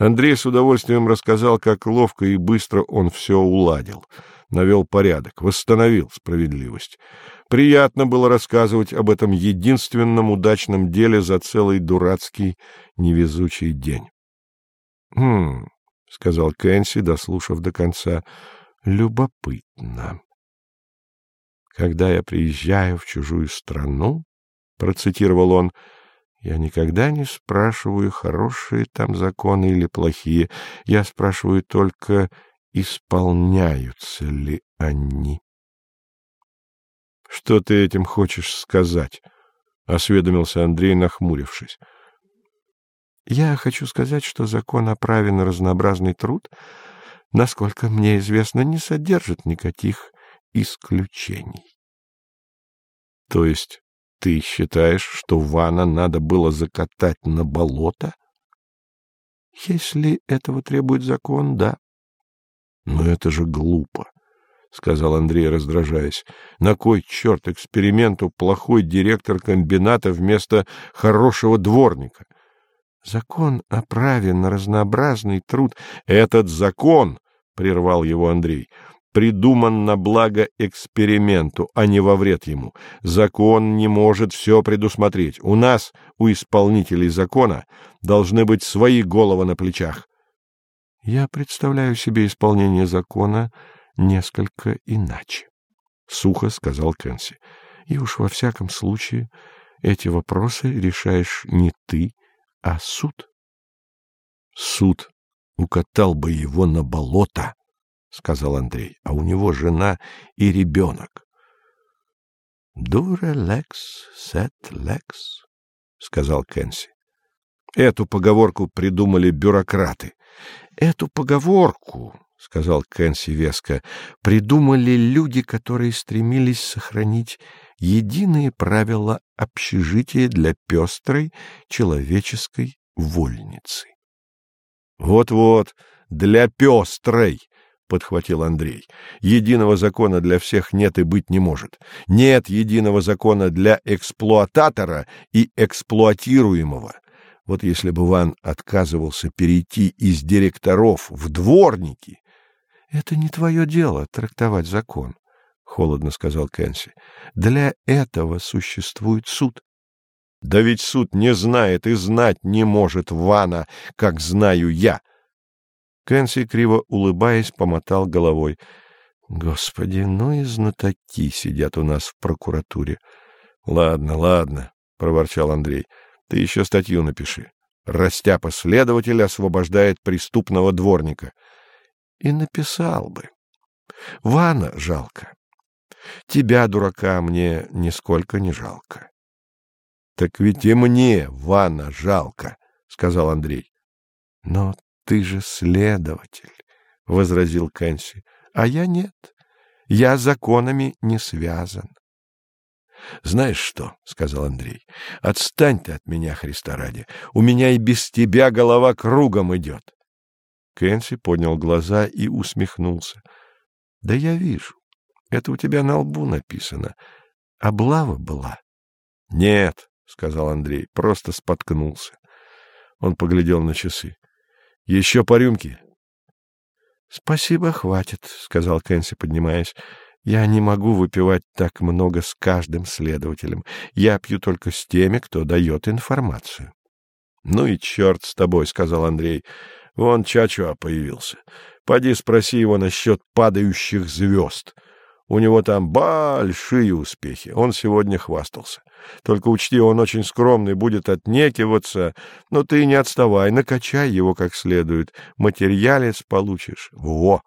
Андрей с удовольствием рассказал, как ловко и быстро он все уладил, навел порядок, восстановил справедливость. Приятно было рассказывать об этом единственном удачном деле за целый дурацкий невезучий день. — Хм, — сказал Кэнси, дослушав до конца, — любопытно. Когда я приезжаю в чужую страну, — процитировал он, — я никогда не спрашиваю, хорошие там законы или плохие. Я спрашиваю только, исполняются ли они. — Что ты этим хочешь сказать? — осведомился Андрей, нахмурившись. — Я хочу сказать, что закон о праве на разнообразный труд, насколько мне известно, не содержит никаких исключений. — То есть ты считаешь, что Вана надо было закатать на болото? Если этого требует закон, да. Но это же глупо, — сказал Андрей, раздражаясь. На кой черт эксперименту плохой директор комбината вместо хорошего дворника? Закон о праве на разнообразный труд. Этот закон, — прервал его Андрей, придуман на благо эксперименту, а не во вред ему. Закон не может все предусмотреть. У нас, у исполнителей закона, должны быть свои головы на плечах. Я представляю себе исполнение закона несколько иначе, — сухо сказал Кэнси. И уж во всяком случае эти вопросы решаешь не ты, а суд. Суд укатал бы его на болото, — сказал Андрей, — а у него жена и ребенок. — Дуре лекс, сет лекс, — сказал Кэнси. Эту поговорку придумали бюрократы. — Эту поговорку, — сказал Кэнси веско, — придумали люди, которые стремились сохранить единые правила общежития для пестрой человеческой вольницы. Вот — Вот-вот, для пестрой, подхватил Андрей. Единого закона для всех нет и быть не может. Нет единого закона для эксплуататора и эксплуатируемого. Вот если бы Ван отказывался перейти из директоров в дворники... — Это не твое дело трактовать закон, — холодно сказал Кэнси. — Для этого существует суд. — Да ведь суд не знает и знать не может Вана, как знаю я. Кэнси, криво улыбаясь, помотал головой. — Господи, ну и знатоки сидят у нас в прокуратуре. — Ладно, ладно, — проворчал Андрей. — Ты еще статью напиши. Растяпа следователь освобождает преступного дворника. И написал бы. Вана жалко. Тебя, дурака, мне нисколько не жалко. — Так ведь и мне Вана жалко, — сказал Андрей. — Но ты же следователь, — возразил Кэнси, — а я нет. Я законами не связан. — Знаешь что, — сказал Андрей, — отстань ты от меня, Христа ради. У меня и без тебя голова кругом идет. Кэнси поднял глаза и усмехнулся. — Да я вижу. Это у тебя на лбу написано. Облава была. — Нет, — сказал Андрей, — просто споткнулся. Он поглядел на часы. — Еще по рюмке? — Спасибо, хватит, — сказал Кэнси, поднимаясь. — Я не могу выпивать так много с каждым следователем. Я пью только с теми, кто дает информацию. — Ну и черт с тобой, — сказал Андрей. — Вон Чачуа появился. Поди спроси его насчет падающих звезд. У него там большие успехи. Он сегодня хвастался. Только учти, он очень скромный, будет отнекиваться. Но ты не отставай, накачай его как следует. Материалец получишь. Во!